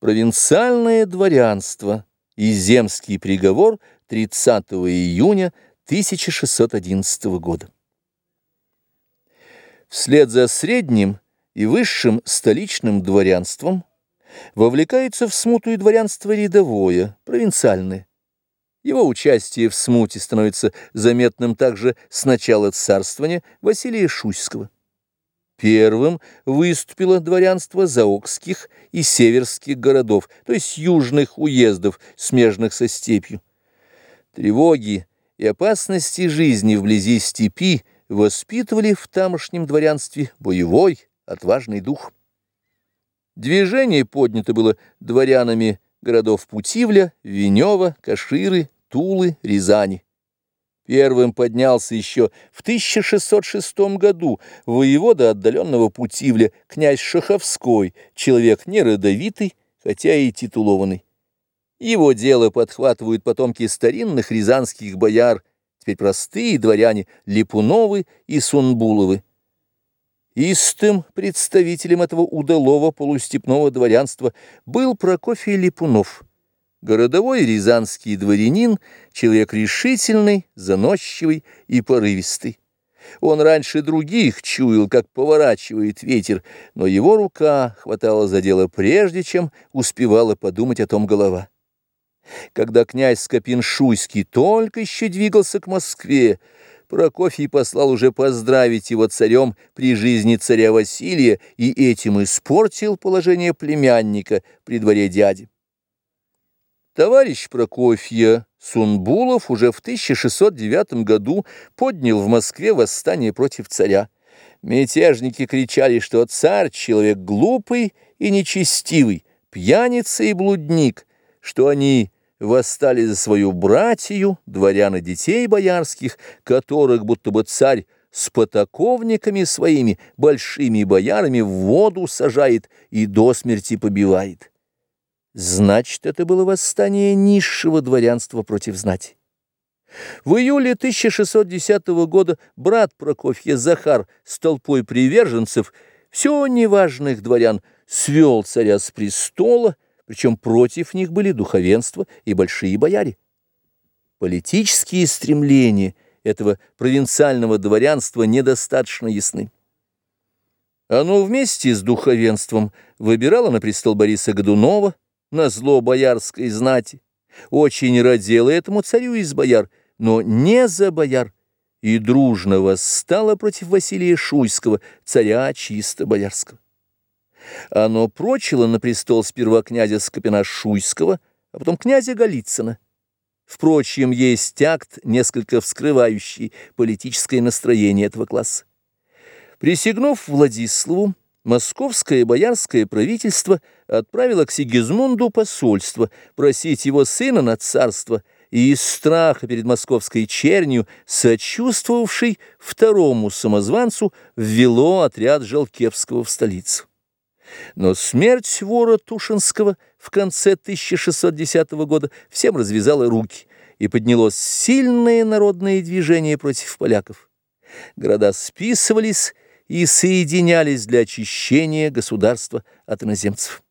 Провинциальное дворянство и земский приговор 30 июня 1611 года. Вслед за средним и высшим столичным дворянством вовлекается в смуту и дворянство рядовое, провинциальное. Его участие в смуте становится заметным также с начала царствования Василия Шуйского. Первым выступило дворянство заокских и северских городов, то есть южных уездов, смежных со степью. Тревоги и опасности жизни вблизи степи воспитывали в тамошнем дворянстве боевой, отважный дух. Движение поднято было дворянами городов Путивля, Венева, Каширы, Тулы, Рязани. Первым поднялся еще в 1606 году воевода отдаленного Путивля, князь Шаховской, человек неродовитый, хотя и титулованный. Его дело подхватывают потомки старинных рязанских бояр, теперь простые дворяне Липуновы и Сунбуловы. Истым представителем этого удалого полустепного дворянства был Прокофий Липунов – Городовой рязанский дворянин, человек решительный, заносчивый и порывистый. Он раньше других чуял, как поворачивает ветер, но его рука хватала за дело прежде, чем успевала подумать о том голова. Когда князь Скопин-Шуйский только еще двигался к Москве, Прокофий послал уже поздравить его царем при жизни царя Василия и этим испортил положение племянника при дворе дяди. Товарищ Прокофья Сунбулов уже в 1609 году поднял в Москве восстание против царя. Мятежники кричали, что царь — человек глупый и нечестивый, пьяница и блудник, что они восстали за свою братью, дворян и детей боярских, которых будто бы царь с потаковниками своими, большими боярами, в воду сажает и до смерти побивает. Значит, это было восстание низшего дворянства против знати. В июле 1610 года брат Прокофья Захар с толпой приверженцев, все неважных дворян, свел царя с престола, причем против них были духовенство и большие бояре. Политические стремления этого провинциального дворянства недостаточно ясны. Оно вместе с духовенством выбирало на престол Бориса Годунова, на зло боярской знати, очень родила этому царю из бояр, но не за бояр, и дружно восстала против Василия Шуйского, царя чисто боярского. Оно прочило на престол сперва князя Скопина Шуйского, а потом князя Голицына. Впрочем, есть акт, несколько вскрывающий политическое настроение этого класса. Присягнув Владиславу, московское боярское правительство отправило к Сигизмунду посольство просить его сына на царство и из страха перед московской чернью, сочувствовавший второму самозванцу, ввело отряд Жалкевского в столицу. Но смерть вора Тушинского в конце 1610 года всем развязала руки, и поднялось сильное народное движение против поляков. Города списывались, и соединялись для очищения государства от иноземцев.